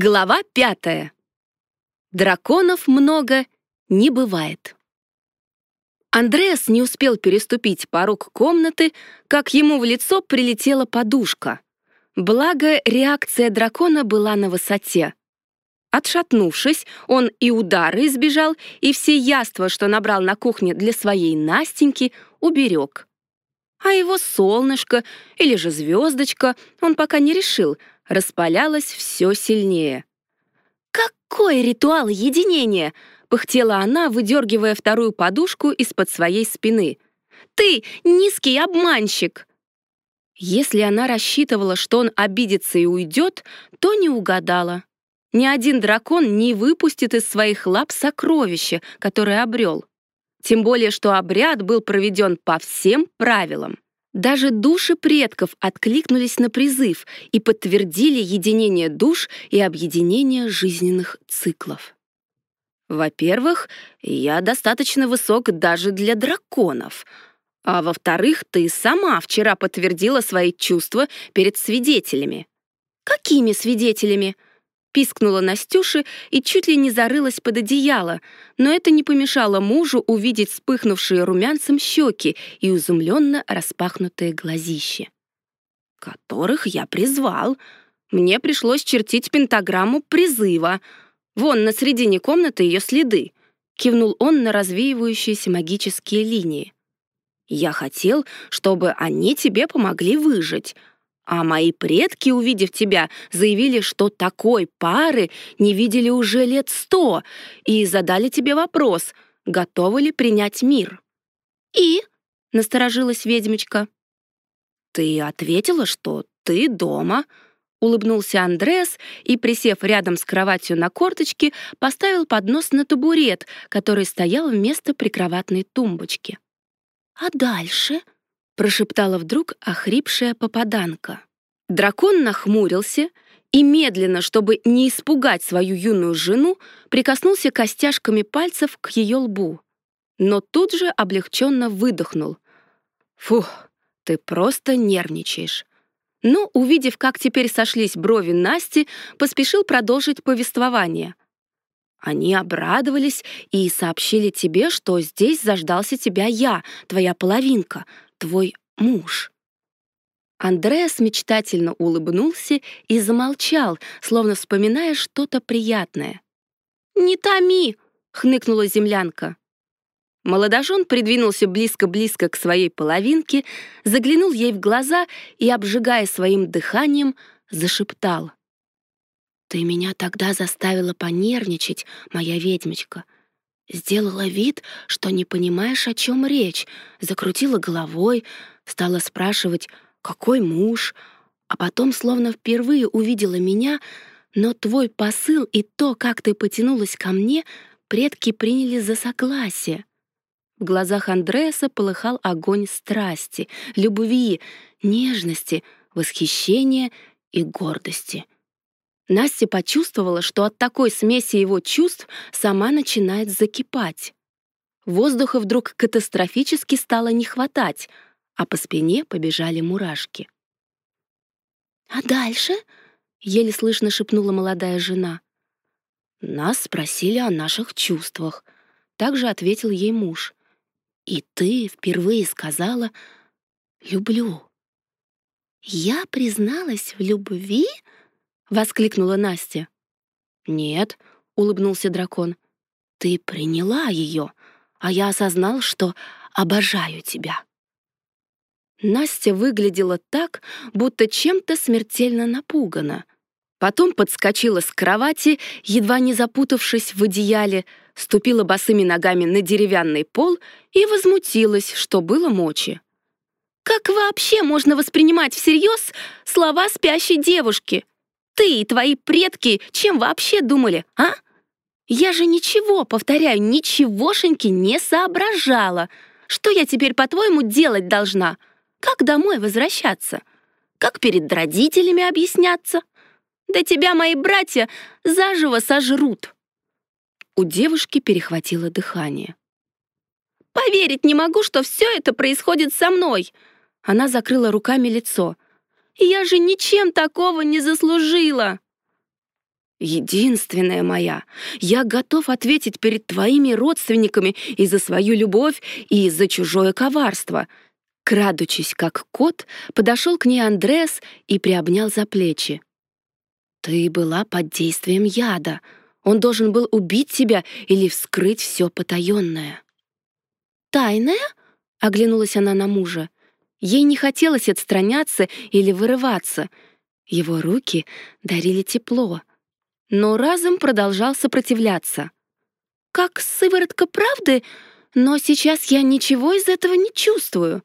Глава пятая. Драконов много не бывает. Андреас не успел переступить порог комнаты, как ему в лицо прилетела подушка. Благо, реакция дракона была на высоте. Отшатнувшись, он и удары избежал, и все яства, что набрал на кухне для своей Настеньки, уберег. А его солнышко или же звездочка он пока не решил — распалялось все сильнее. «Какой ритуал единения!» — пыхтела она, выдергивая вторую подушку из-под своей спины. «Ты низкий обманщик!» Если она рассчитывала, что он обидится и уйдет, то не угадала. Ни один дракон не выпустит из своих лап сокровище, которое обрел. Тем более, что обряд был проведен по всем правилам. Даже души предков откликнулись на призыв и подтвердили единение душ и объединение жизненных циклов. Во-первых, я достаточно высок даже для драконов. А во-вторых, ты сама вчера подтвердила свои чувства перед свидетелями. Какими свидетелями? Пискнула Настюша и чуть ли не зарылась под одеяло, но это не помешало мужу увидеть вспыхнувшие румянцем щеки и изумленно распахнутые глазища. «Которых я призвал. Мне пришлось чертить пентаграмму призыва. Вон на середине комнаты ее следы», — кивнул он на развеивающиеся магические линии. «Я хотел, чтобы они тебе помогли выжить, а мои предки, увидев тебя, заявили, что такой пары не видели уже лет сто, и задали тебе вопрос, готовы ли принять мир. «И?» — насторожилась ведьмочка. «Ты ответила, что ты дома», — улыбнулся Андреас и, присев рядом с кроватью на корточке, поставил поднос на табурет, который стоял вместо прикроватной тумбочки. «А дальше?» Прошептала вдруг охрипшая попаданка. Дракон нахмурился и медленно, чтобы не испугать свою юную жену, прикоснулся костяшками пальцев к ее лбу. Но тут же облегченно выдохнул. «Фух, ты просто нервничаешь». Но, увидев, как теперь сошлись брови Насти, поспешил продолжить повествование. Они обрадовались и сообщили тебе, что здесь заждался тебя я, твоя половинка, твой муж». Андреас мечтательно улыбнулся и замолчал, словно вспоминая что-то приятное. «Не томи!» — хныкнула землянка. Молодожен придвинулся близко-близко к своей половинке, заглянул ей в глаза и, обжигая своим дыханием, зашептал. «Ты меня тогда заставила понервничать, моя ведьмочка. Сделала вид, что не понимаешь, о чем речь, закрутила головой, стала спрашивать, какой муж, а потом словно впервые увидела меня, но твой посыл и то, как ты потянулась ко мне, предки приняли за согласие. В глазах Андреаса полыхал огонь страсти, любви, нежности, восхищения и гордости — Настя почувствовала, что от такой смеси его чувств сама начинает закипать. Воздуха вдруг катастрофически стало не хватать, а по спине побежали мурашки. «А дальше?» — еле слышно шепнула молодая жена. «Нас спросили о наших чувствах», — также ответил ей муж. «И ты впервые сказала «люблю». «Я призналась в любви?» — воскликнула Настя. «Нет», — улыбнулся дракон, — «ты приняла ее, а я осознал, что обожаю тебя». Настя выглядела так, будто чем-то смертельно напугана. Потом подскочила с кровати, едва не запутавшись в одеяле, ступила босыми ногами на деревянный пол и возмутилась, что было мочи. «Как вообще можно воспринимать всерьез слова спящей девушки? Ты и твои предки чем вообще думали, а? Я же ничего, повторяю, ничегошеньки не соображала. Что я теперь, по-твоему, делать должна? Как домой возвращаться? Как перед родителями объясняться? Да тебя мои братья заживо сожрут. У девушки перехватило дыхание. Поверить не могу, что все это происходит со мной. Она закрыла руками лицо. Я же ничем такого не заслужила!» Единственная моя, я готов ответить перед твоими родственниками и за свою любовь, и за чужое коварство. Крадучись, как кот, подошел к ней Андреас и приобнял за плечи. Ты была под действием яда. Он должен был убить тебя или вскрыть все потаенное. Тайное? Оглянулась она на мужа. Ей не хотелось отстраняться или вырываться. Его руки дарили тепло, но разум продолжал сопротивляться. «Как сыворотка правды, но сейчас я ничего из этого не чувствую».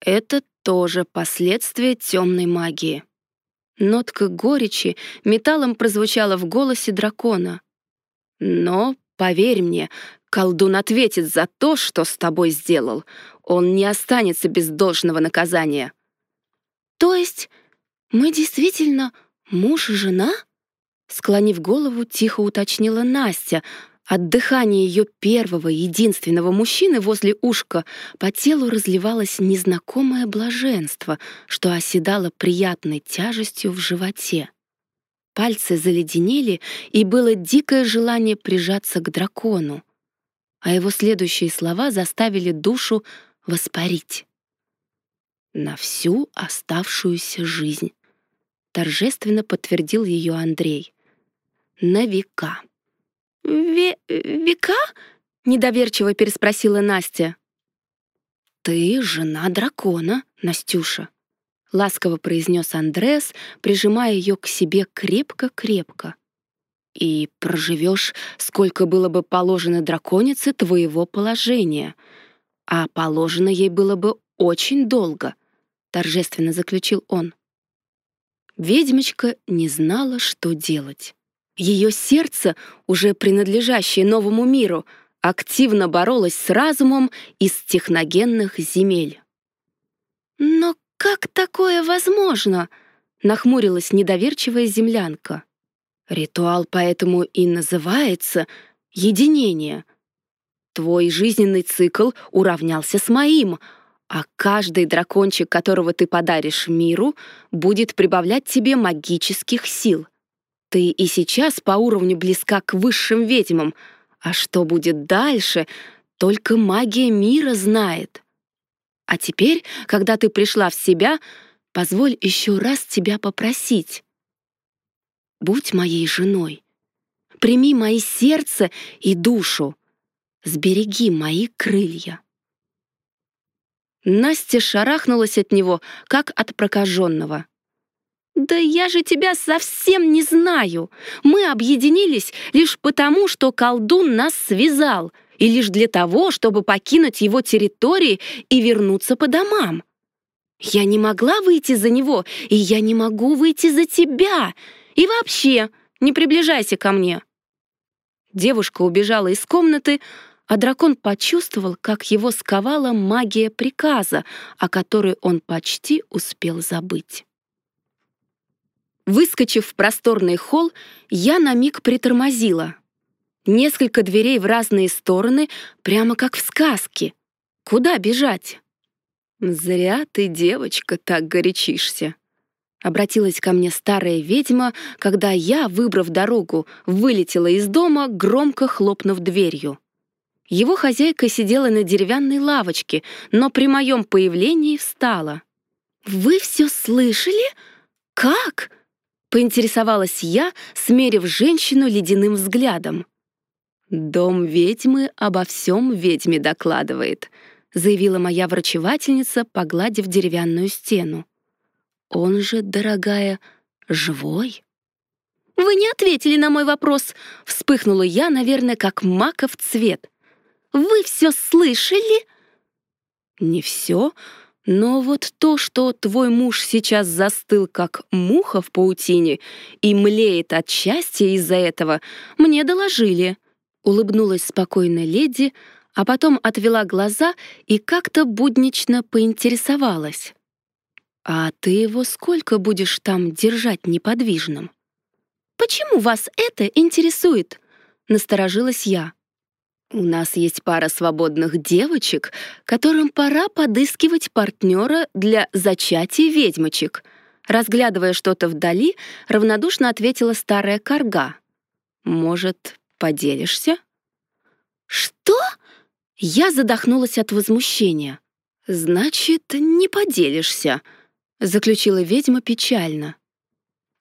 Это тоже последствия темной магии. Нотка горечи металлом прозвучала в голосе дракона. «Но, поверь мне, колдун ответит за то, что с тобой сделал. Он не останется без должного наказания». «То есть мы действительно муж и жена?» Склонив голову, тихо уточнила Настя. От дыхания ее первого, единственного мужчины возле ушка по телу разливалось незнакомое блаженство, что оседало приятной тяжестью в животе. Пальцы заледенели, и было дикое желание прижаться к дракону. А его следующие слова заставили душу воспарить. На всю оставшуюся жизнь. Торжественно подтвердил ее Андрей на века. «Ве века?» — недоверчиво переспросила Настя. «Ты жена дракона, Настюша», — ласково произнес Андрес, прижимая ее к себе крепко-крепко. «И проживешь, сколько было бы положено драконице твоего положения, а положено ей было бы очень долго», — торжественно заключил он. Ведьмочка не знала, что делать. Ее сердце, уже принадлежащее новому миру, активно боролось с разумом из техногенных земель. «Но как такое возможно?» — нахмурилась недоверчивая землянка. «Ритуал поэтому и называется «единение». Твой жизненный цикл уравнялся с моим, а каждый дракончик, которого ты подаришь миру, будет прибавлять тебе магических сил — ты и сейчас по уровню близка к высшим ведьмам, а что будет дальше, только магия мира знает. А теперь, когда ты пришла в себя, позволь еще раз тебя попросить. Будь моей женой. Прими мои сердце и душу. Сбереги мои крылья. Настя шарахнулась от него, как от прокаженного. «Да я же тебя совсем не знаю. Мы объединились лишь потому, что колдун нас связал, и лишь для того, чтобы покинуть его территории и вернуться по домам. Я не могла выйти за него, и я не могу выйти за тебя. И вообще, не приближайся ко мне». Девушка убежала из комнаты, а дракон почувствовал, как его сковала магия приказа, о которой он почти успел забыть. Выскочив в просторный холл, я на миг притормозила. Несколько дверей в разные стороны, прямо как в сказке. Куда бежать? «Зря ты, девочка, так горячишься», — обратилась ко мне старая ведьма, когда я, выбрав дорогу, вылетела из дома, громко хлопнув дверью. Его хозяйка сидела на деревянной лавочке, но при моем появлении встала. «Вы все слышали? Как?» Поинтересовалась я, смерив женщину ледяным взглядом. «Дом ведьмы обо всем ведьме докладывает», заявила моя врачевательница, погладив деревянную стену. «Он же, дорогая, живой?» «Вы не ответили на мой вопрос», — вспыхнула я, наверное, как маков цвет. «Вы все слышали?» «Не все, но вот то, что твой муж сейчас застыл, как муха в паутине, и млеет от счастья из-за этого, мне доложили. Улыбнулась спокойно леди, а потом отвела глаза и как-то буднично поинтересовалась. «А ты его сколько будешь там держать неподвижным?» «Почему вас это интересует?» — насторожилась я. У нас есть пара свободных девочек, которым пора подыскивать партнера для зачатия ведьмочек. Разглядывая что-то вдали, равнодушно ответила старая корга. Может, поделишься?» «Что?» Я задохнулась от возмущения. «Значит, не поделишься», — заключила ведьма печально.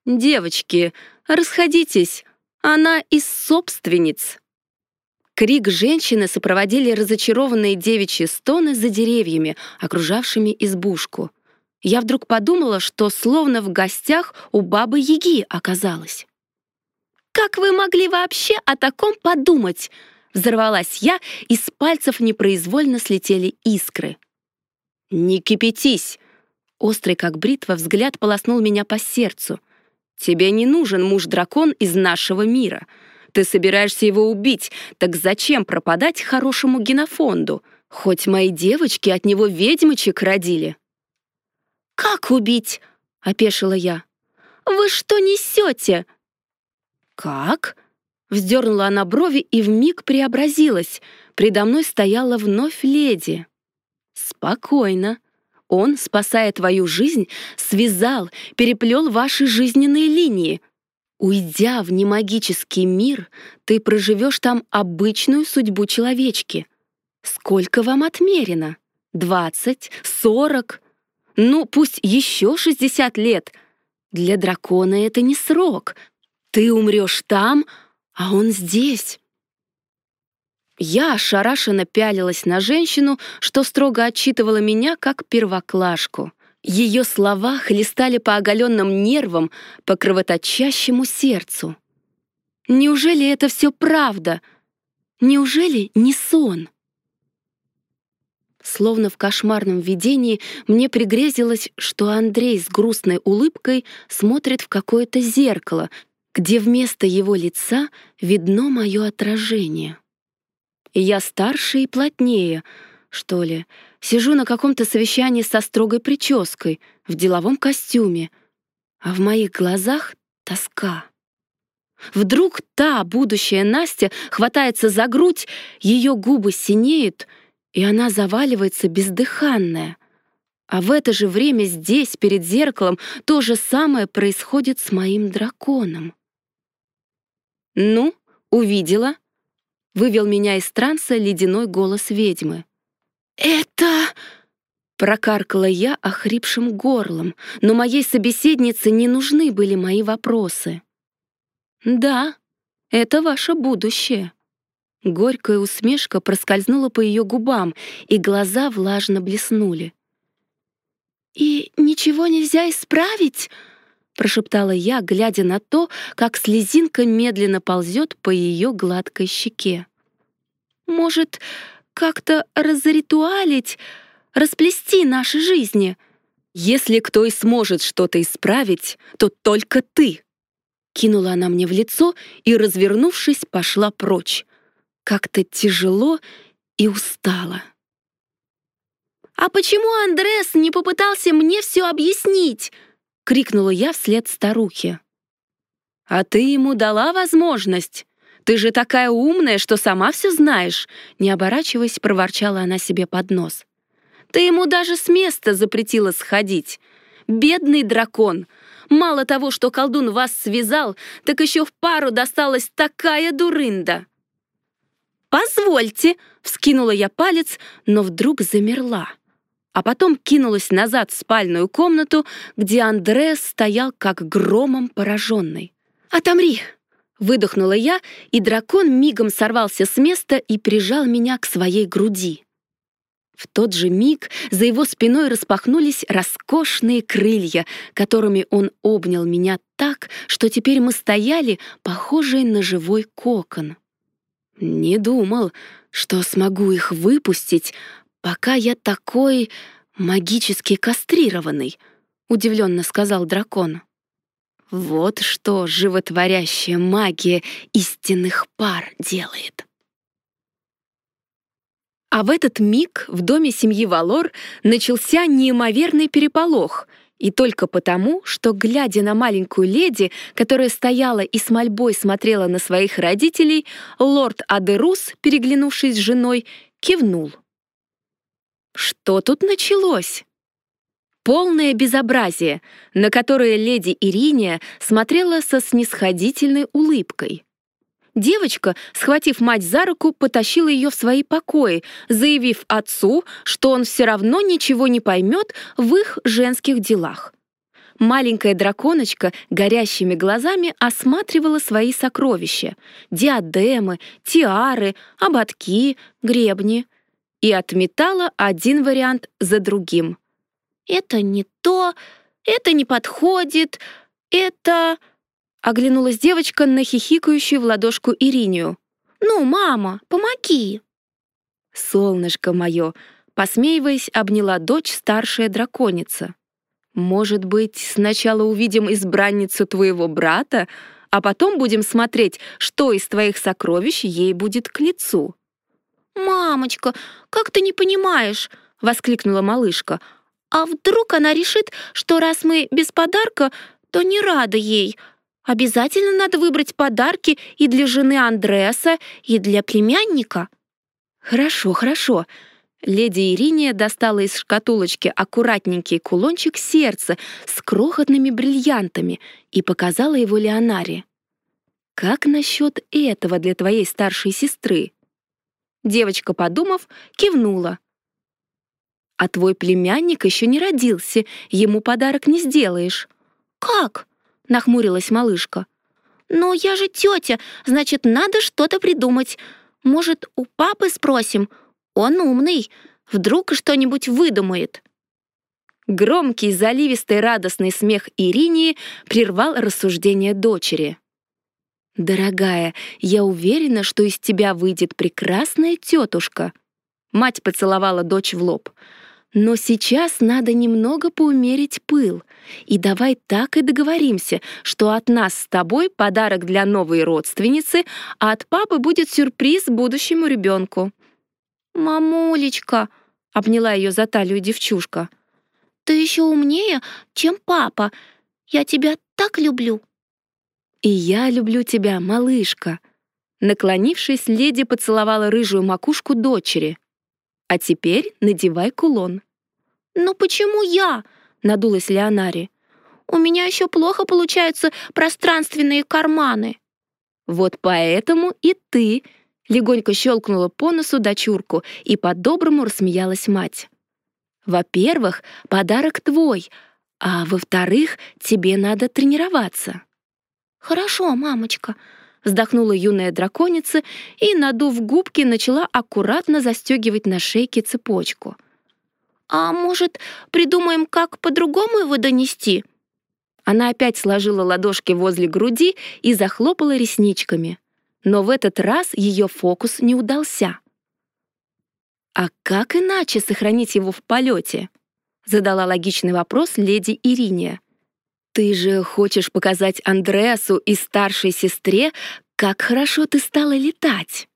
«Девочки, расходитесь, она из собственниц». Крик женщины сопроводили разочарованные девичьи стоны за деревьями, окружавшими избушку. Я вдруг подумала, что словно в гостях у бабы-яги оказалась. «Как вы могли вообще о таком подумать?» Взорвалась я, и с пальцев непроизвольно слетели искры. «Не кипятись!» Острый, как бритва, взгляд полоснул меня по сердцу. «Тебе не нужен муж-дракон из нашего мира. Ты собираешься его убить, так зачем пропадать хорошему генофонду? Хоть мои девочки от него ведьмочек родили». «Как убить?» — опешила я. «Вы что несете?» «Как?» Вздернула она брови и вмиг преобразилась. Предо мной стояла вновь леди. «Спокойно. Он, спасая твою жизнь, связал, переплел ваши жизненные линии. Уйдя в немагический мир, ты проживешь там обычную судьбу человечки. Сколько вам отмерено? Двадцать? Сорок? Ну, пусть еще шестьдесят лет. Для дракона это не срок. Ты умрешь там, а он здесь. Я ошарашенно пялилась на женщину, что строго отчитывала меня как первоклашку. Ее слова хлестали по оголенным нервам, по кровоточащему сердцу. Неужели это все правда? Неужели не сон? Словно в кошмарном видении мне пригрезилось, что Андрей с грустной улыбкой смотрит в какое-то зеркало, где вместо его лица видно мое отражение. Я старше и плотнее, что ли, сижу на каком-то совещании со строгой прической, в деловом костюме, а в моих глазах тоска. Вдруг та будущая Настя хватается за грудь, ее губы синеют, и она заваливается бездыханная. А в это же время здесь, перед зеркалом, то же самое происходит с моим драконом. «Ну, увидела?» — вывел меня из транса ледяной голос ведьмы. «Это...» — прокаркала я охрипшим горлом, но моей собеседнице не нужны были мои вопросы. «Да, это ваше будущее». Горькая усмешка проскользнула по ее губам, и глаза влажно блеснули. «И ничего нельзя исправить?» прошептала я, глядя на то, как слезинка медленно ползет по ее гладкой щеке. «Может, как-то разритуалить, расплести наши жизни? Если кто и сможет что-то исправить, то только ты!» Кинула она мне в лицо и, развернувшись, пошла прочь. Как-то тяжело и устала. «А почему Андрес не попытался мне все объяснить?» — крикнула я вслед старухе. «А ты ему дала возможность? Ты же такая умная, что сама все знаешь!» Не оборачиваясь, проворчала она себе под нос. «Ты ему даже с места запретила сходить. Бедный дракон! Мало того, что колдун вас связал, так еще в пару досталась такая дурында!» «Позвольте!» — вскинула я палец, но вдруг замерла а потом кинулась назад в спальную комнату, где Андреас стоял как громом пораженный. «Отомри!» — выдохнула я, и дракон мигом сорвался с места и прижал меня к своей груди. В тот же миг за его спиной распахнулись роскошные крылья, которыми он обнял меня так, что теперь мы стояли, похожие на живой кокон. Не думал, что смогу их выпустить, «Пока я такой магически кастрированный», — удивленно сказал дракон. «Вот что животворящая магия истинных пар делает». А в этот миг в доме семьи Валор начался неимоверный переполох, и только потому, что, глядя на маленькую леди, которая стояла и с мольбой смотрела на своих родителей, лорд Адерус, переглянувшись с женой, кивнул. Что тут началось? Полное безобразие, на которое леди Ириния смотрела со снисходительной улыбкой. Девочка, схватив мать за руку, потащила ее в свои покои, заявив отцу, что он все равно ничего не поймет в их женских делах. Маленькая драконочка горящими глазами осматривала свои сокровища — диадемы, тиары, ободки, гребни — и отметала один вариант за другим. «Это не то, это не подходит, это...» Оглянулась девочка на хихикающую в ладошку Иринию. «Ну, мама, помоги!» «Солнышко мое!» Посмеиваясь, обняла дочь старшая драконица. «Может быть, сначала увидим избранницу твоего брата, а потом будем смотреть, что из твоих сокровищ ей будет к лицу». «Мамочка, как ты не понимаешь?» — воскликнула малышка. «А вдруг она решит, что раз мы без подарка, то не рада ей? Обязательно надо выбрать подарки и для жены Андреаса, и для племянника». «Хорошо, хорошо». Леди Ириния достала из шкатулочки аккуратненький кулончик сердца с крохотными бриллиантами и показала его Леонаре. «Как насчет этого для твоей старшей сестры?» Девочка, подумав, кивнула. «А твой племянник еще не родился, ему подарок не сделаешь». «Как?» — нахмурилась малышка. «Но я же тетя, значит, надо что-то придумать. Может, у папы спросим? Он умный, вдруг что-нибудь выдумает». Громкий, заливистый, радостный смех Иринии прервал рассуждение дочери. «Дорогая, я уверена, что из тебя выйдет прекрасная тетушка». Мать поцеловала дочь в лоб. «Но сейчас надо немного поумерить пыл. И давай так и договоримся, что от нас с тобой подарок для новой родственницы, а от папы будет сюрприз будущему ребенку». «Мамулечка», — обняла ее за талию девчушка, — «ты еще умнее, чем папа. Я тебя так люблю». «И я люблю тебя, малышка!» Наклонившись, леди поцеловала рыжую макушку дочери. «А теперь надевай кулон». «Ну почему я?» — надулась Леонари. «У меня еще плохо получаются пространственные карманы». «Вот поэтому и ты!» — легонько щелкнула по носу дочурку, и по-доброму рассмеялась мать. «Во-первых, подарок твой, а во-вторых, тебе надо тренироваться». «Хорошо, мамочка», — вздохнула юная драконица и, надув губки, начала аккуратно застегивать на шейке цепочку. «А может, придумаем, как по-другому его донести?» Она опять сложила ладошки возле груди и захлопала ресничками. Но в этот раз ее фокус не удался. «А как иначе сохранить его в полете?» — задала логичный вопрос леди Ириния. «Ты же хочешь показать Андреасу и старшей сестре, как хорошо ты стала летать!»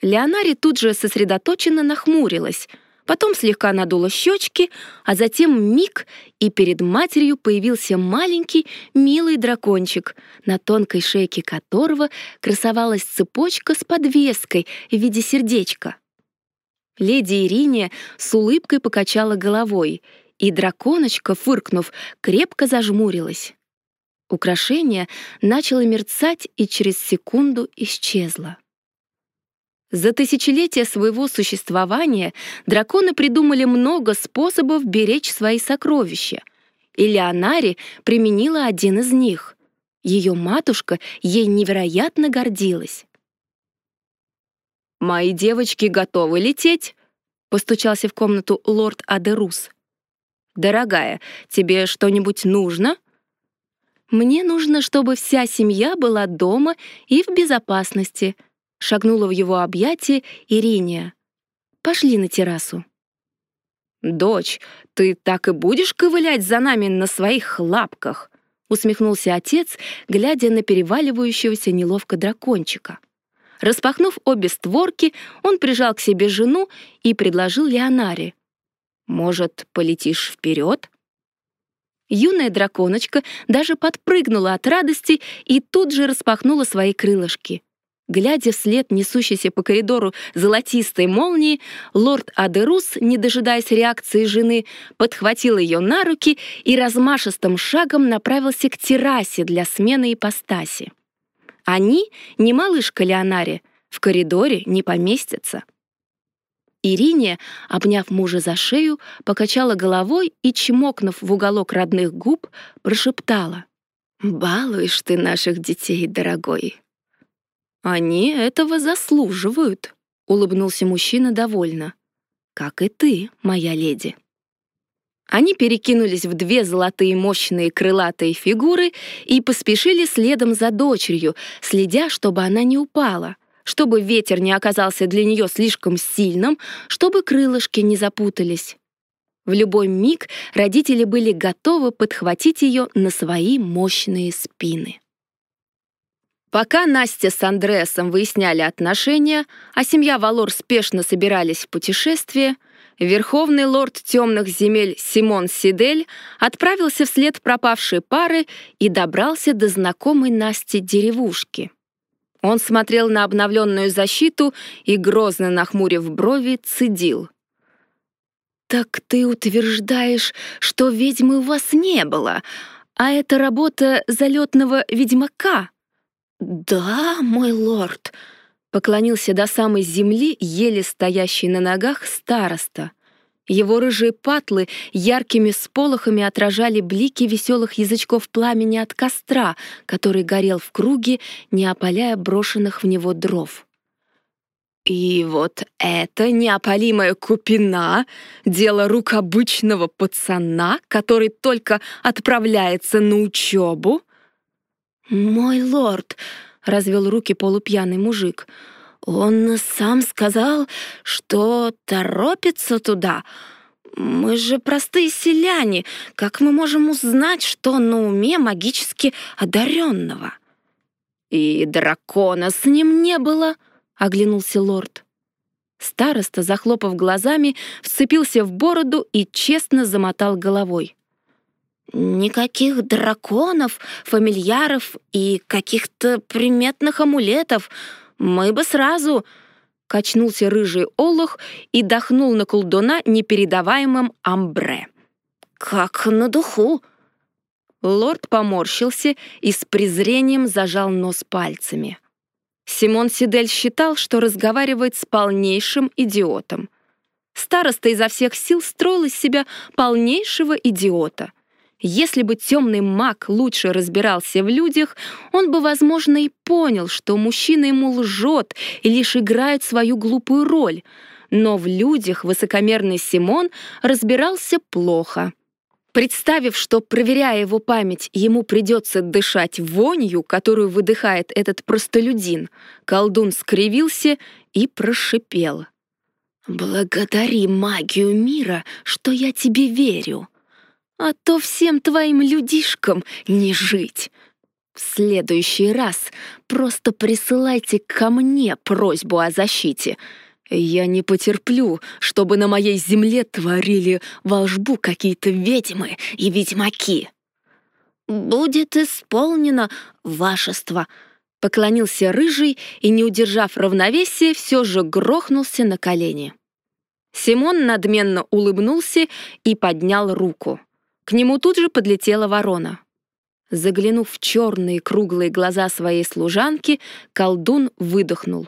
Леонари тут же сосредоточенно нахмурилась, потом слегка надула щечки, а затем миг, и перед матерью появился маленький, милый дракончик, на тонкой шейке которого красовалась цепочка с подвеской в виде сердечка. Леди Ириния с улыбкой покачала головой — и драконочка, фыркнув, крепко зажмурилась. Украшение начало мерцать и через секунду исчезло. За тысячелетия своего существования драконы придумали много способов беречь свои сокровища, и Леонари применила один из них. Ее матушка ей невероятно гордилась. «Мои девочки готовы лететь?» — постучался в комнату лорд Адерус. «Дорогая, тебе что-нибудь нужно?» «Мне нужно, чтобы вся семья была дома и в безопасности», — шагнула в его объятия Ириния. «Пошли на террасу». «Дочь, ты так и будешь ковылять за нами на своих лапках?» — усмехнулся отец, глядя на переваливающегося неловко дракончика. Распахнув обе створки, он прижал к себе жену и предложил Леонаре. Может, полетишь вперед? Юная драконочка даже подпрыгнула от радости и тут же распахнула свои крылышки. Глядя вслед несущейся по коридору золотистой молнии, лорд Адерус, не дожидаясь реакции жены, подхватил ее на руки и размашистым шагом направился к террасе для смены ипостаси. Они, не малышка Леонаре, в коридоре не поместятся. Ирине, обняв мужа за шею, покачала головой и, чмокнув в уголок родных губ, прошептала. «Балуешь ты наших детей, дорогой». «Они этого заслуживают», — улыбнулся мужчина довольно. «Как и ты, моя леди». Они перекинулись в две золотые мощные крылатые фигуры и поспешили следом за дочерью, следя, чтобы она не упала, чтобы ветер не оказался для нее слишком сильным, чтобы крылышки не запутались. В любой миг родители были готовы подхватить ее на свои мощные спины. Пока Настя с Андреасом выясняли отношения, а семья Валор спешно собирались в путешествие, верховный лорд темных земель Симон Сидель отправился вслед пропавшей пары и добрался до знакомой Насти деревушки. Он смотрел на обновленную защиту и, грозно нахмурив брови, цедил. «Так ты утверждаешь, что ведьмы у вас не было, а это работа залетного ведьмака?» «Да, мой лорд», — поклонился до самой земли, еле стоящий на ногах староста. Его рыжие патлы яркими сполохами отражали блики веселых язычков пламени от костра, который горел в круге, не опаляя брошенных в него дров. И вот это неопалимая купина — дело рук обычного пацана, который только отправляется на учебу. «Мой лорд», — развел руки полупьяный мужик, — он сам сказал, что торопится туда. Мы же простые селяне. Как мы можем узнать, что на уме магически одаренного? И дракона с ним не было, оглянулся лорд. Староста, захлопав глазами, вцепился в бороду и честно замотал головой. «Никаких драконов, фамильяров и каких-то приметных амулетов. Мы бы сразу...» Качнулся рыжий олух и дохнул на колдуна непередаваемым амбре. «Как на духу!» Лорд поморщился и с презрением зажал нос пальцами. Симон Сидель считал, что разговаривает с полнейшим идиотом. Староста изо всех сил строил из себя полнейшего идиота — если бы темный маг лучше разбирался в людях, он бы, возможно, и понял, что мужчина ему лжет и лишь играет свою глупую роль. Но в людях высокомерный Симон разбирался плохо. Представив, что, проверяя его память, ему придется дышать вонью, которую выдыхает этот простолюдин, колдун скривился и прошипел. «Благодари магию мира, что я тебе верю а то всем твоим людишкам не жить. В следующий раз просто присылайте ко мне просьбу о защите. Я не потерплю, чтобы на моей земле творили волшбу какие-то ведьмы и ведьмаки. Будет исполнено вашество, поклонился рыжий и, не удержав равновесия, все же грохнулся на колени. Симон надменно улыбнулся и поднял руку. К нему тут же подлетела ворона. Заглянув в черные круглые глаза своей служанки, колдун выдохнул.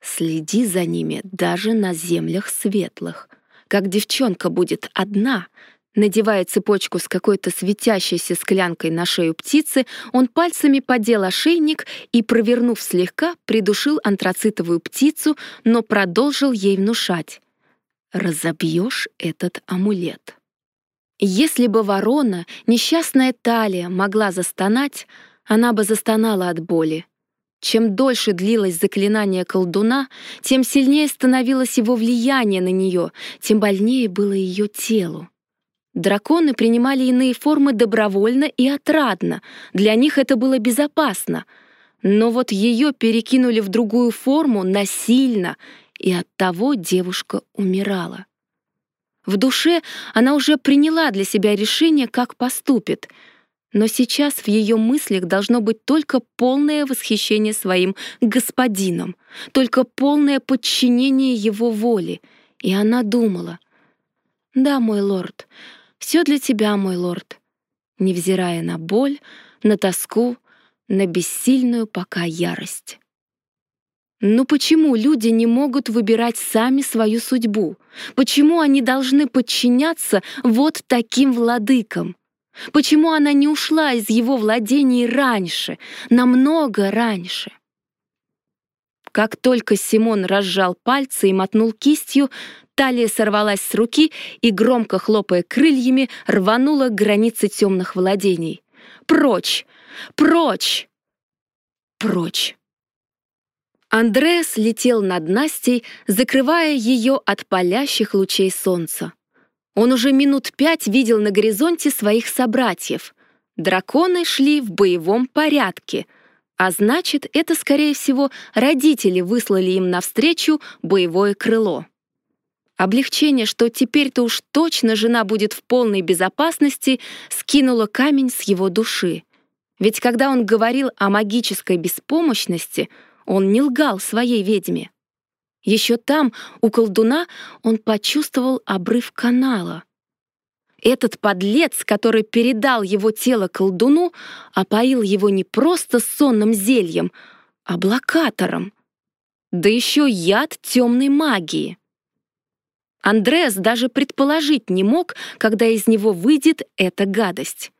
«Следи за ними даже на землях светлых. Как девчонка будет одна, Надевая цепочку с какой-то светящейся склянкой на шею птицы, он пальцами подел ошейник и, провернув слегка, придушил антрацитовую птицу, но продолжил ей внушать. «Разобьешь этот амулет». Если бы ворона, несчастная талия, могла застонать, она бы застонала от боли. Чем дольше длилось заклинание колдуна, тем сильнее становилось его влияние на нее, тем больнее было ее телу. Драконы принимали иные формы добровольно и отрадно, для них это было безопасно. Но вот ее перекинули в другую форму насильно, и от того девушка умирала. В душе она уже приняла для себя решение, как поступит. Но сейчас в ее мыслях должно быть только полное восхищение своим господином, только полное подчинение его воле. И она думала, «Да, мой лорд, все для тебя, мой лорд», невзирая на боль, на тоску, на бессильную пока ярость. Но почему люди не могут выбирать сами свою судьбу? Почему они должны подчиняться вот таким владыкам? Почему она не ушла из его владений раньше, намного раньше? Как только Симон разжал пальцы и мотнул кистью, талия сорвалась с руки и, громко хлопая крыльями, рванула к границе темных владений. «Прочь! Прочь! Прочь!» Андреас летел над Настей, закрывая ее от палящих лучей солнца. Он уже минут пять видел на горизонте своих собратьев. Драконы шли в боевом порядке, а значит, это, скорее всего, родители выслали им навстречу боевое крыло. Облегчение, что теперь-то уж точно жена будет в полной безопасности, скинуло камень с его души. Ведь когда он говорил о магической беспомощности — он не лгал своей ведьме. Еще там, у колдуна, он почувствовал обрыв канала. Этот подлец, который передал его тело колдуну, опоил его не просто сонным зельем, а блокатором. Да еще яд темной магии. Андреас даже предположить не мог, когда из него выйдет эта гадость.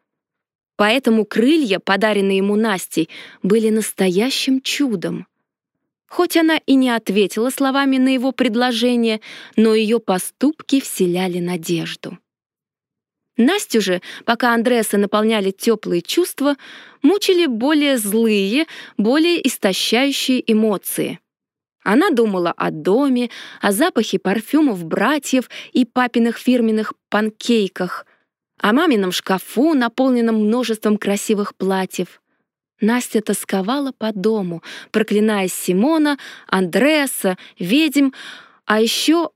Поэтому крылья, подаренные ему Настей, были настоящим чудом. Хоть она и не ответила словами на его предложение, но ее поступки вселяли надежду. Настю же, пока Андреаса наполняли теплые чувства, мучили более злые, более истощающие эмоции. Она думала о доме, о запахе парфюмов братьев и папиных фирменных панкейках, о мамином шкафу, наполненном множеством красивых платьев. Настя тосковала по дому, проклиная Симона, Андреаса, ведьм, а еще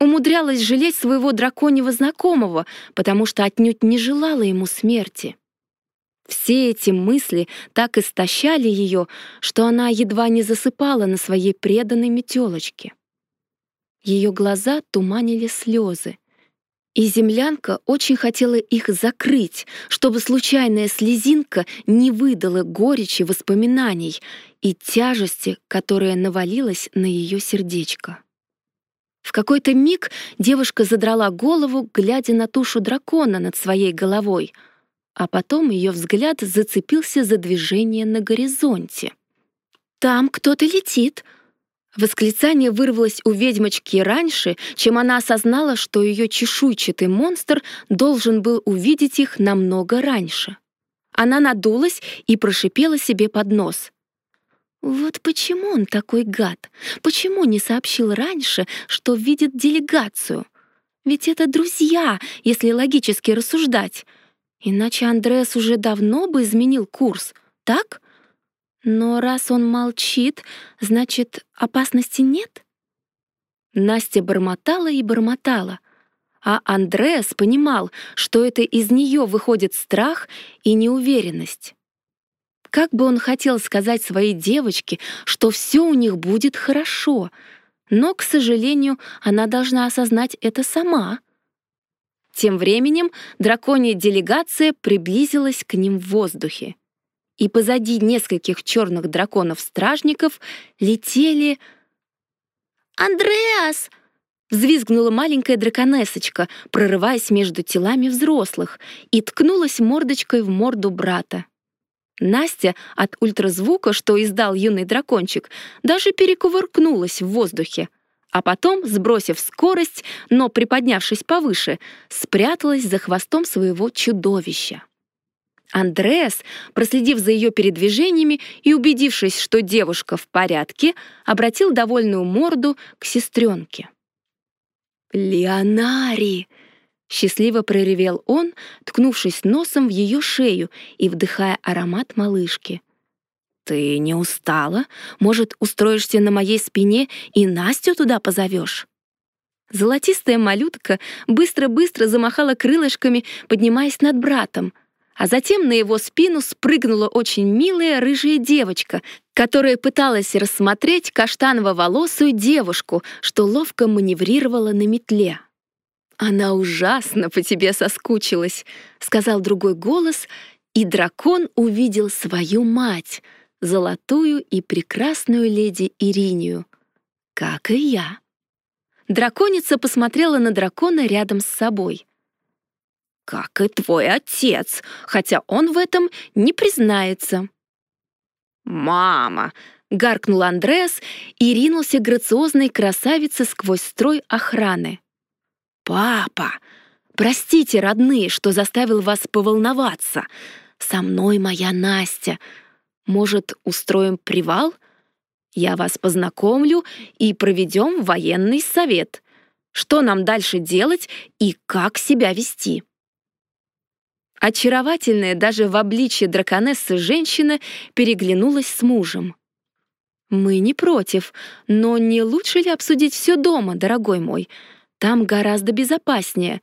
умудрялась жалеть своего драконьего знакомого, потому что отнюдь не желала ему смерти. Все эти мысли так истощали ее, что она едва не засыпала на своей преданной метелочке. Ее глаза туманили слезы. И землянка очень хотела их закрыть, чтобы случайная слезинка не выдала горечи воспоминаний и тяжести, которая навалилась на ее сердечко. В какой-то миг девушка задрала голову, глядя на тушу дракона над своей головой, а потом ее взгляд зацепился за движение на горизонте. «Там кто-то летит», Восклицание вырвалось у ведьмочки раньше, чем она осознала, что ее чешуйчатый монстр должен был увидеть их намного раньше. Она надулась и прошипела себе под нос. «Вот почему он такой гад? Почему не сообщил раньше, что видит делегацию? Ведь это друзья, если логически рассуждать. Иначе Андреас уже давно бы изменил курс, так?» Но раз он молчит, значит, опасности нет? Настя бормотала и бормотала, а Андреас понимал, что это из нее выходит страх и неуверенность. Как бы он хотел сказать своей девочке, что все у них будет хорошо, но, к сожалению, она должна осознать это сама. Тем временем драконья делегация приблизилась к ним в воздухе и позади нескольких черных драконов-стражников летели... «Андреас!» — взвизгнула маленькая драконесочка, прорываясь между телами взрослых, и ткнулась мордочкой в морду брата. Настя от ультразвука, что издал юный дракончик, даже перекувыркнулась в воздухе, а потом, сбросив скорость, но приподнявшись повыше, спряталась за хвостом своего чудовища. Андреас, проследив за ее передвижениями и убедившись, что девушка в порядке, обратил довольную морду к сестренке. «Леонари!» — счастливо проревел он, ткнувшись носом в ее шею и вдыхая аромат малышки. «Ты не устала? Может, устроишься на моей спине и Настю туда позовешь?» Золотистая малютка быстро-быстро замахала крылышками, поднимаясь над братом — а затем на его спину спрыгнула очень милая рыжая девочка, которая пыталась рассмотреть каштаново-волосую девушку, что ловко маневрировала на метле. «Она ужасно по тебе соскучилась», — сказал другой голос, и дракон увидел свою мать, золотую и прекрасную леди Иринию, как и я. Драконица посмотрела на дракона рядом с собой. «Как и твой отец, хотя он в этом не признается». «Мама!» — гаркнул Андреас и ринулся грациозной красавице сквозь строй охраны. «Папа! Простите, родные, что заставил вас поволноваться. Со мной моя Настя. Может, устроим привал? Я вас познакомлю и проведем военный совет. Что нам дальше делать и как себя вести?» Очаровательная даже в обличье драконессы женщина переглянулась с мужем. «Мы не против, но не лучше ли обсудить все дома, дорогой мой? Там гораздо безопаснее.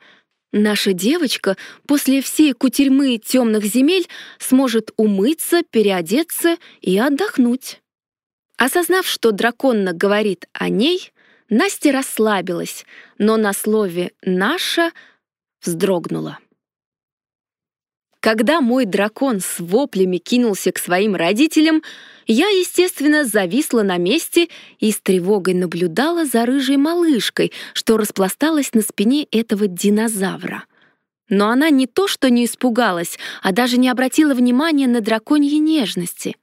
Наша девочка после всей кутерьмы темных земель сможет умыться, переодеться и отдохнуть». Осознав, что драконна говорит о ней, Настя расслабилась, но на слове «наша» вздрогнула. Когда мой дракон с воплями кинулся к своим родителям, я, естественно, зависла на месте и с тревогой наблюдала за рыжей малышкой, что распласталась на спине этого динозавра. Но она не то что не испугалась, а даже не обратила внимания на драконьи нежности.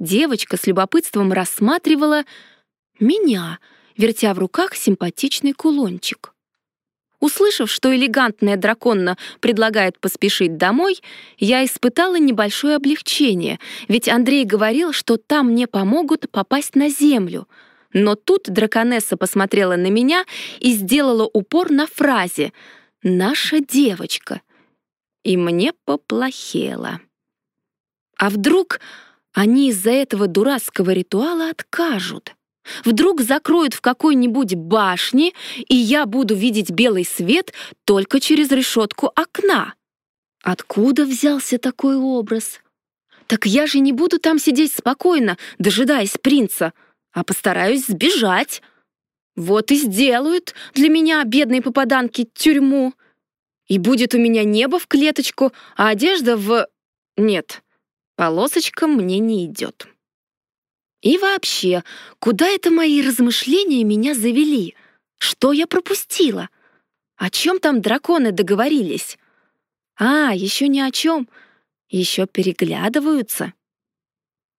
Девочка с любопытством рассматривала меня, вертя в руках симпатичный кулончик. Услышав, что элегантная драконна предлагает поспешить домой, я испытала небольшое облегчение, ведь Андрей говорил, что там мне помогут попасть на землю. Но тут драконесса посмотрела на меня и сделала упор на фразе «Наша девочка». И мне поплохело. А вдруг они из-за этого дурацкого ритуала откажут? Вдруг закроют в какой-нибудь башне, и я буду видеть белый свет только через решетку окна. Откуда взялся такой образ? Так я же не буду там сидеть спокойно, дожидаясь принца, а постараюсь сбежать. Вот и сделают для меня, бедные попаданки, тюрьму. И будет у меня небо в клеточку, а одежда в... Нет, полосочка мне не идет. И вообще, куда это мои размышления меня завели? Что я пропустила? О чем там драконы договорились? А, еще ни о чем. Еще переглядываются.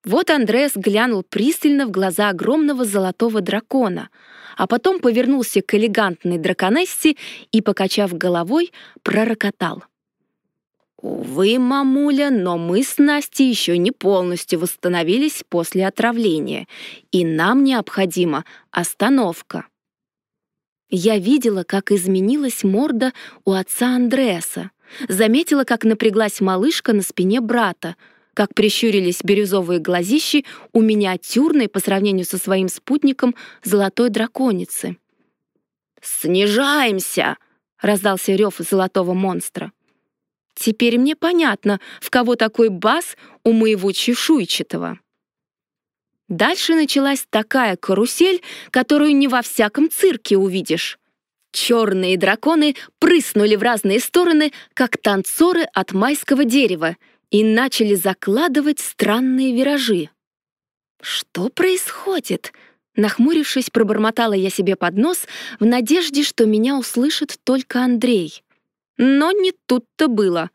Вот Андреас глянул пристально в глаза огромного золотого дракона, а потом повернулся к элегантной драконессе и, покачав головой, пророкотал. Увы, мамуля, но мы с Настей еще не полностью восстановились после отравления, и нам необходима остановка. Я видела, как изменилась морда у отца Андреаса, заметила, как напряглась малышка на спине брата, как прищурились бирюзовые глазищи у миниатюрной по сравнению со своим спутником золотой драконицы. «Снижаемся!» — раздался рев золотого монстра. Теперь мне понятно, в кого такой бас у моего чешуйчатого. Дальше началась такая карусель, которую не во всяком цирке увидишь. Черные драконы прыснули в разные стороны, как танцоры от майского дерева, и начали закладывать странные виражи. «Что происходит?» Нахмурившись, пробормотала я себе под нос в надежде, что меня услышит только Андрей. Но не тут-то было.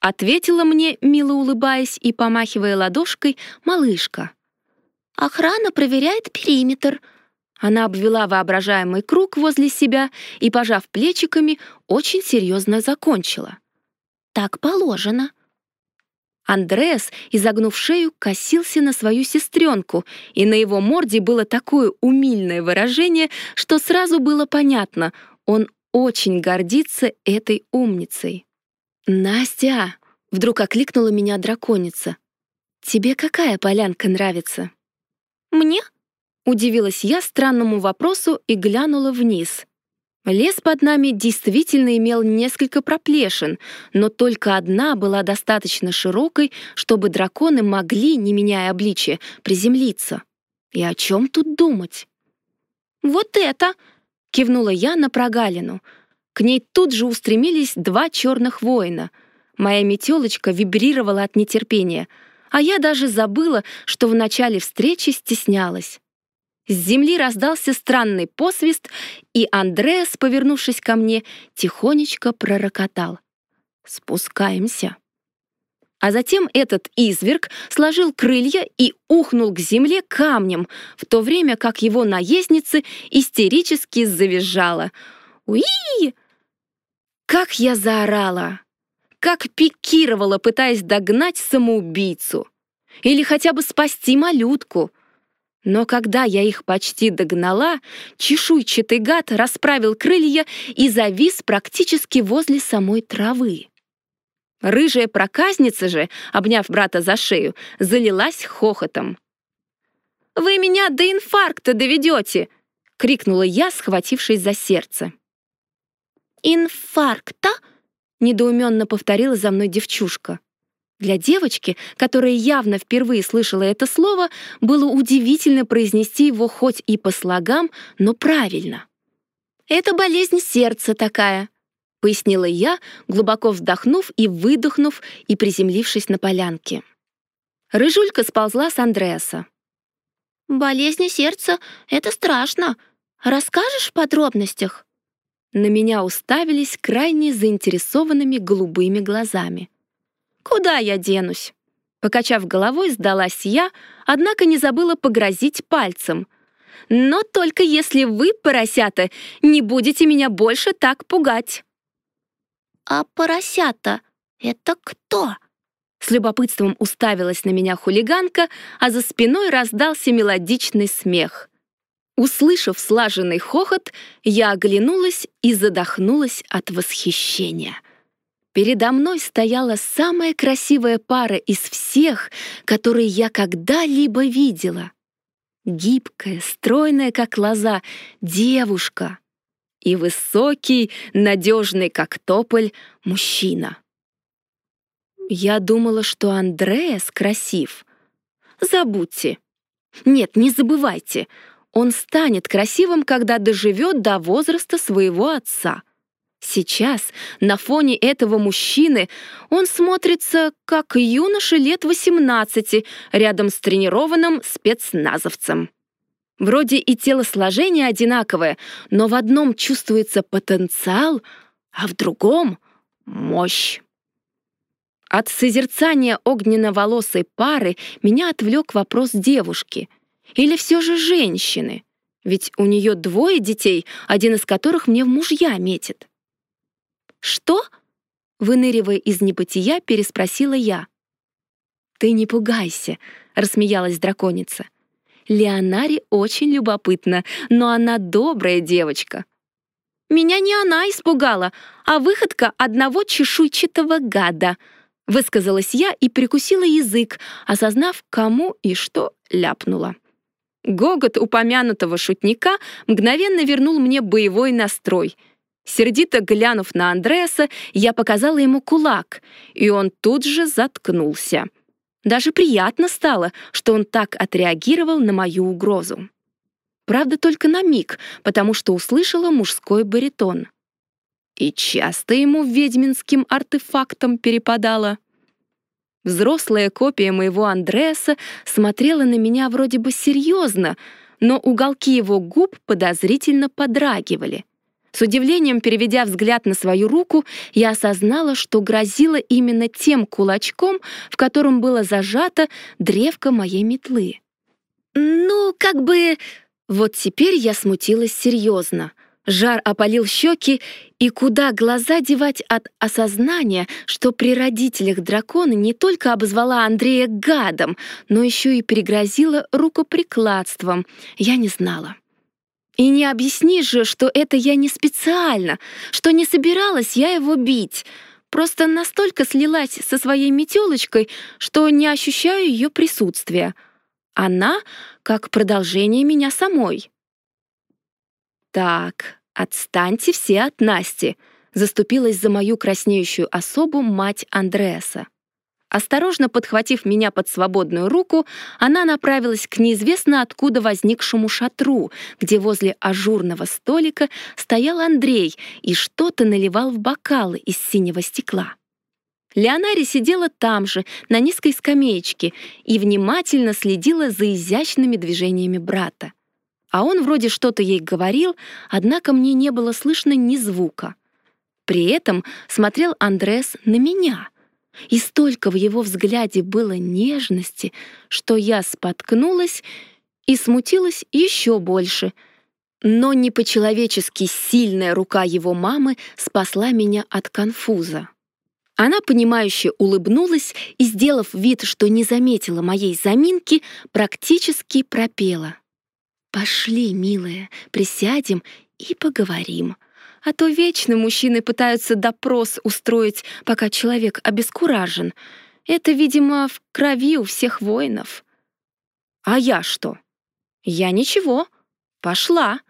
Ответила мне, мило улыбаясь и помахивая ладошкой, малышка. «Охрана проверяет периметр». Она обвела воображаемый круг возле себя и, пожав плечиками, очень серьезно закончила. «Так положено». Андреас, изогнув шею, косился на свою сестренку, и на его морде было такое умильное выражение, что сразу было понятно, он очень гордится этой умницей. «Настя!» — вдруг окликнула меня драконица. «Тебе какая полянка нравится?» «Мне?» — удивилась я странному вопросу и глянула вниз. Лес под нами действительно имел несколько проплешин, но только одна была достаточно широкой, чтобы драконы могли, не меняя обличия, приземлиться. И о чем тут думать? «Вот это!» — кивнула я на прогалину. К ней тут же устремились два черных воина. Моя метелочка вибрировала от нетерпения, а я даже забыла, что в начале встречи стеснялась. С земли раздался странный посвист, и Андреас, повернувшись ко мне, тихонечко пророкотал. «Спускаемся». А затем этот изверг сложил крылья и ухнул к земле камнем, в то время как его наездница истерически завизжала. «Уи!» Как я заорала! Как пикировала, пытаясь догнать самоубийцу! Или хотя бы спасти малютку! Но когда я их почти догнала, чешуйчатый гад расправил крылья и завис практически возле самой травы. Рыжая проказница же, обняв брата за шею, залилась хохотом. «Вы меня до инфаркта доведете!» — крикнула я, схватившись за сердце. «Инфаркта?» — недоуменно повторила за мной девчушка. Для девочки, которая явно впервые слышала это слово, было удивительно произнести его хоть и по слогам, но правильно. «Это болезнь сердца такая», — пояснила я, глубоко вздохнув и выдохнув и приземлившись на полянке. Рыжулька сползла с Андреаса. «Болезнь сердца — это страшно. Расскажешь в подробностях?» На меня уставились крайне заинтересованными голубыми глазами. «Куда я денусь?» Покачав головой, сдалась я, однако не забыла погрозить пальцем. «Но только если вы, поросята, не будете меня больше так пугать!» «А поросята — это кто?» С любопытством уставилась на меня хулиганка, а за спиной раздался мелодичный смех. Услышав слаженный хохот, я оглянулась и задохнулась от восхищения. Передо мной стояла самая красивая пара из всех, которые я когда-либо видела. Гибкая, стройная, как лоза, девушка и высокий, надежный, как тополь, мужчина. Я думала, что Андреас красив. Забудьте. Нет, не забывайте — он станет красивым, когда доживет до возраста своего отца. Сейчас на фоне этого мужчины он смотрится как юноша лет 18 рядом с тренированным спецназовцем. Вроде и телосложение одинаковое, но в одном чувствуется потенциал, а в другом — мощь. От созерцания огненно-волосой пары меня отвлек вопрос девушки — или все же женщины? Ведь у нее двое детей, один из которых мне в мужья метит. «Что?» — выныривая из небытия, переспросила я. «Ты не пугайся», — рассмеялась драконица. «Леонари очень любопытна, но она добрая девочка». «Меня не она испугала, а выходка одного чешуйчатого гада», — высказалась я и прикусила язык, осознав, кому и что ляпнула. Гогот упомянутого шутника мгновенно вернул мне боевой настрой. Сердито глянув на Андреаса, я показала ему кулак, и он тут же заткнулся. Даже приятно стало, что он так отреагировал на мою угрозу. Правда, только на миг, потому что услышала мужской баритон. И часто ему ведьминским артефактом перепадало — Взрослая копия моего Андреаса смотрела на меня вроде бы серьезно, но уголки его губ подозрительно подрагивали. С удивлением переведя взгляд на свою руку, я осознала, что грозила именно тем кулачком, в котором было зажато древко моей метлы. «Ну, как бы...» Вот теперь я смутилась серьезно. Жар опалил щеки, и куда глаза девать от осознания, что при родителях дракона не только обозвала Андрея гадом, но еще и пригрозила рукоприкладством, я не знала. И не объяснишь же, что это я не специально, что не собиралась я его бить. Просто настолько слилась со своей метелочкой, что не ощущаю ее присутствия. Она как продолжение меня самой. «Так, отстаньте все от Насти», — заступилась за мою краснеющую особу мать Андреаса. Осторожно подхватив меня под свободную руку, она направилась к неизвестно откуда возникшему шатру, где возле ажурного столика стоял Андрей и что-то наливал в бокалы из синего стекла. Леонари сидела там же, на низкой скамеечке, и внимательно следила за изящными движениями брата. А он вроде что-то ей говорил, однако мне не было слышно ни звука. При этом смотрел Андрес на меня, и столько в его взгляде было нежности, что я споткнулась и смутилась еще больше. Но не по-человечески сильная рука его мамы спасла меня от конфуза. Она, понимающе улыбнулась и, сделав вид, что не заметила моей заминки, практически пропела. «Пошли, милая, присядем и поговорим. А то вечно мужчины пытаются допрос устроить, пока человек обескуражен. Это, видимо, в крови у всех воинов». «А я что?» «Я ничего. Пошла».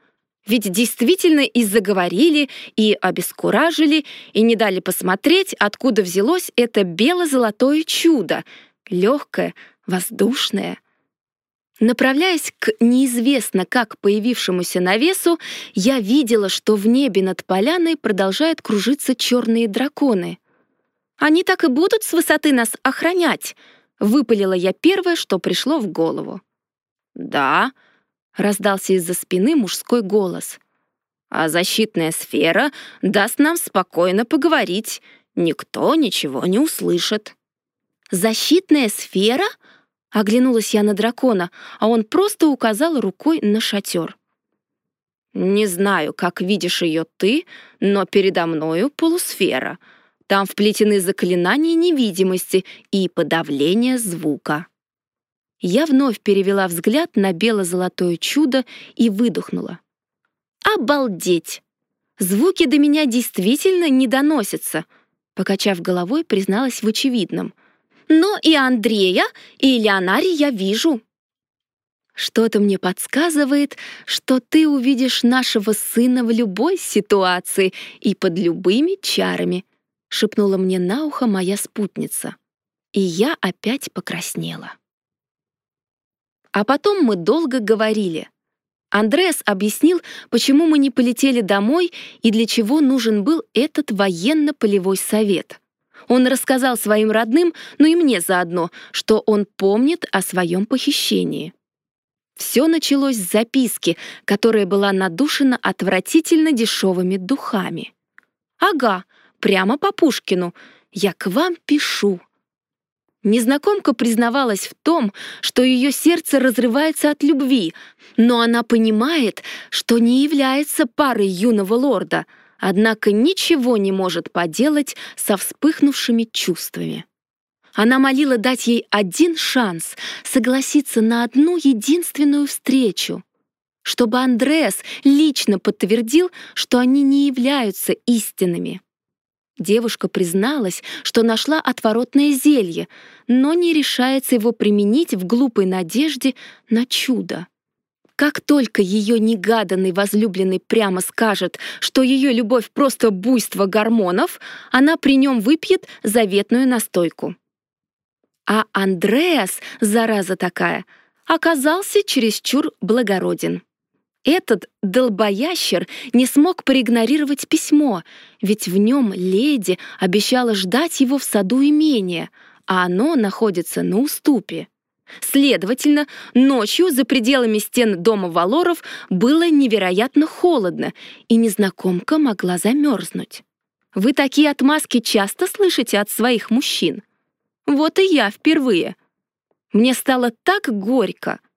Ведь действительно и заговорили, и обескуражили, и не дали посмотреть, откуда взялось это бело-золотое чудо, легкое, воздушное. Направляясь к неизвестно как появившемуся навесу, я видела, что в небе над поляной продолжают кружиться черные драконы. «Они так и будут с высоты нас охранять», — выпалила я первое, что пришло в голову. «Да», раздался из-за спины мужской голос. А защитная сфера даст нам спокойно поговорить. Никто ничего не услышит. Защитная сфера? Оглянулась я на дракона, а он просто указал рукой на шатер. «Не знаю, как видишь ее ты, но передо мною полусфера. Там вплетены заклинания невидимости и подавления звука». Я вновь перевела взгляд на бело-золотое чудо и выдохнула. «Обалдеть! Звуки до меня действительно не доносятся!» Покачав головой, призналась в очевидном. «Но и Андрея, и Леонари я вижу!» «Что-то мне подсказывает, что ты увидишь нашего сына в любой ситуации и под любыми чарами», шепнула мне на ухо моя спутница. И я опять покраснела. А потом мы долго говорили. Андреас объяснил, почему мы не полетели домой и для чего нужен был этот военно-полевой совет. Он рассказал своим родным, но и мне заодно, что он помнит о своем похищении. Все началось с записки, которая была надушена отвратительно дешевыми духами. «Ага, прямо по Пушкину. Я к вам пишу. Незнакомка признавалась в том, что ее сердце разрывается от любви, но она понимает, что не является парой юного лорда, однако ничего не может поделать со вспыхнувшими чувствами. Она молила дать ей один шанс согласиться на одну единственную встречу, чтобы Андреас лично подтвердил, что они не являются истинными. Девушка призналась, что нашла отворотное зелье, но не решается его применить в глупой надежде на чудо. Как только ее негаданный возлюбленный прямо скажет, что ее любовь просто буйство гормонов, она при нем выпьет заветную настойку. А Андреас, зараза такая, оказался чересчур благороден. Этот долбоящер не смог проигнорировать письмо, ведь в нем леди обещала ждать его в саду имения, а оно находится на уступе. Следовательно, ночью за пределами стен дома Валоров было невероятно холодно, и незнакомка могла замерзнуть. Вы такие отмазки часто слышите от своих мужчин? Вот и я впервые. Мне стало так горько —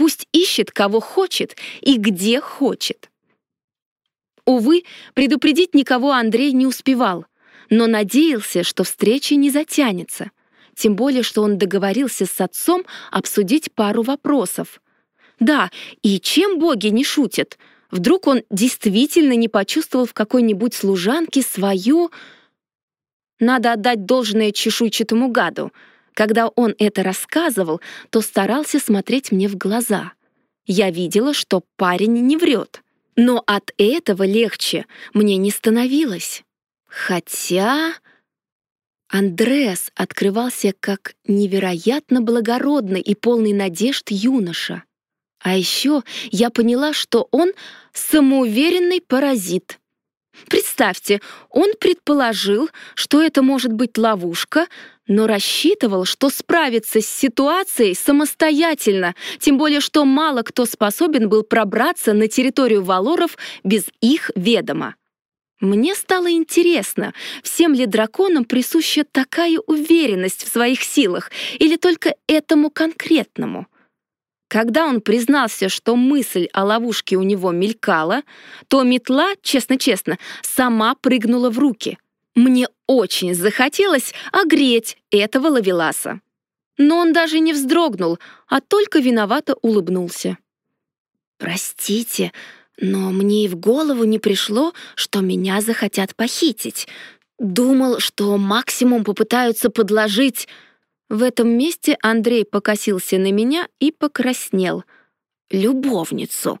Пусть ищет, кого хочет и где хочет. Увы, предупредить никого Андрей не успевал, но надеялся, что встреча не затянется. Тем более, что он договорился с отцом обсудить пару вопросов. Да, и чем боги не шутят? Вдруг он действительно не почувствовал в какой-нибудь служанке свою... Надо отдать должное чешуйчатому гаду — когда он это рассказывал, то старался смотреть мне в глаза. Я видела, что парень не врет. Но от этого легче мне не становилось. Хотя... Андреас открывался как невероятно благородный и полный надежд юноша. А еще я поняла, что он самоуверенный паразит. Представьте, он предположил, что это может быть ловушка, но рассчитывал, что справится с ситуацией самостоятельно, тем более что мало кто способен был пробраться на территорию Валоров без их ведома. Мне стало интересно, всем ли драконам присуща такая уверенность в своих силах или только этому конкретному. Когда он признался, что мысль о ловушке у него мелькала, то метла, честно-честно, сама прыгнула в руки. Мне очень захотелось огреть этого лавеласа. Но он даже не вздрогнул, а только виновато улыбнулся. «Простите, но мне и в голову не пришло, что меня захотят похитить. Думал, что максимум попытаются подложить...» В этом месте Андрей покосился на меня и покраснел. «Любовницу.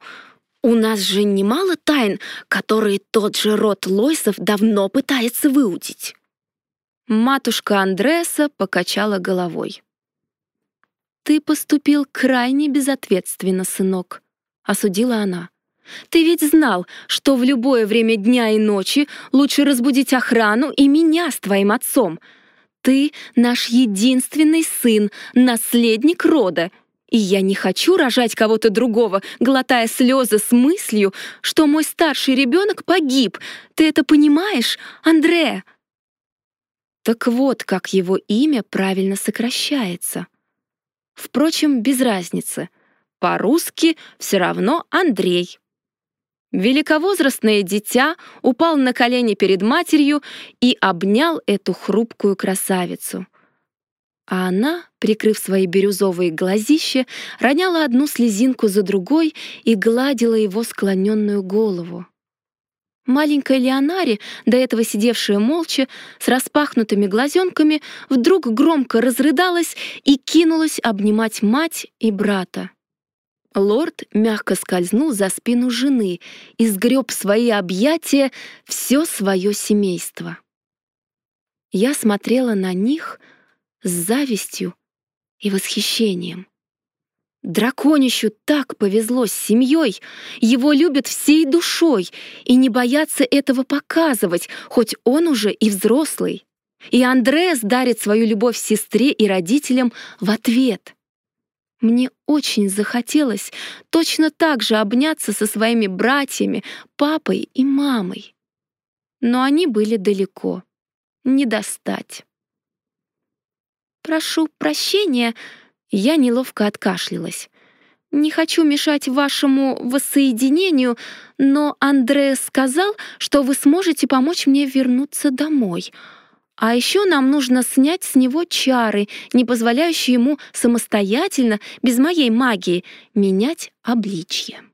У нас же немало тайн, которые тот же род Лойсов давно пытается выудить». Матушка Андреса покачала головой. «Ты поступил крайне безответственно, сынок», — осудила она. «Ты ведь знал, что в любое время дня и ночи лучше разбудить охрану и меня с твоим отцом, ты наш единственный сын, наследник рода, и я не хочу рожать кого-то другого, глотая слезы с мыслью, что мой старший ребенок погиб. Ты это понимаешь, Андре?» Так вот, как его имя правильно сокращается. Впрочем, без разницы. По-русски все равно Андрей. Великовозрастное дитя упал на колени перед матерью и обнял эту хрупкую красавицу. А она, прикрыв свои бирюзовые глазища, роняла одну слезинку за другой и гладила его склоненную голову. Маленькая Леонари, до этого сидевшая молча, с распахнутыми глазенками, вдруг громко разрыдалась и кинулась обнимать мать и брата. Лорд мягко скользнул за спину жены и сгреб свои объятия все свое семейство. Я смотрела на них с завистью и восхищением. Драконищу так повезло с семьей, его любят всей душой и не боятся этого показывать, хоть он уже и взрослый. И Андреас дарит свою любовь сестре и родителям в ответ — мне очень захотелось точно так же обняться со своими братьями, папой и мамой. Но они были далеко, не достать. «Прошу прощения», — я неловко откашлялась. «Не хочу мешать вашему воссоединению, но Андре сказал, что вы сможете помочь мне вернуться домой. А еще нам нужно снять с него чары, не позволяющие ему самостоятельно, без моей магии, менять обличье.